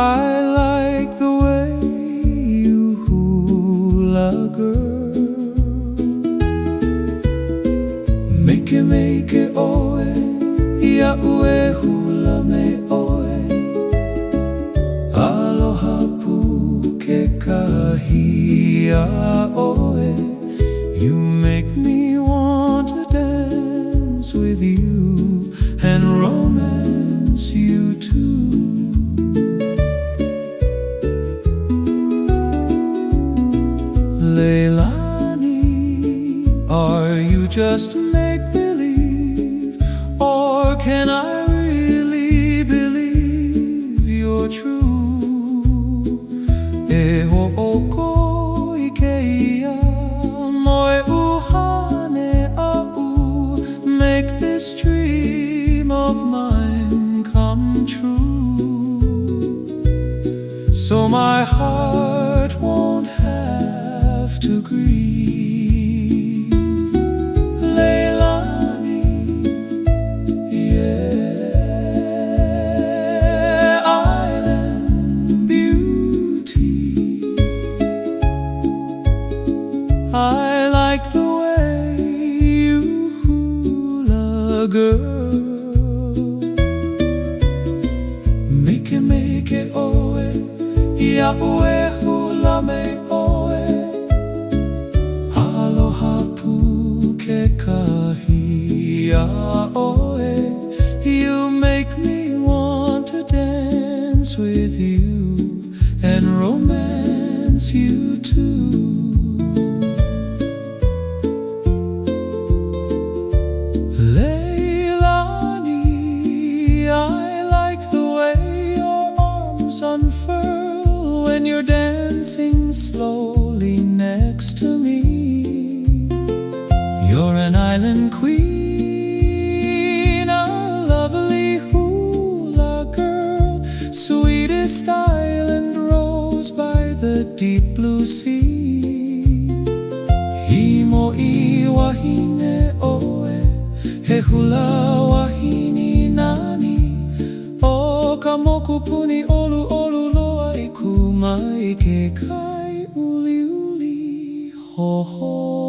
I like the way you hula, girl. Make it, make it, oe. Ia ue hula me oe. Aloha pu ke kahia oe. Just make-believe? Or can I really believe you're true? E ho'oko i ke moe uhane Make this dream of mine come true So my heart I like the way you hula, girl. Make it, make it, oe Ia ue hula me oe Aloha pu ke kahia oe You make me want to dance with you And romance you too slowly next to me. You're an island queen, a lovely hula girl, sweetest island rose by the deep blue sea. Himo i wahine oe, he hula wahini nani. O ka moku puni olu olu loa i kuma i ke kai ho ho.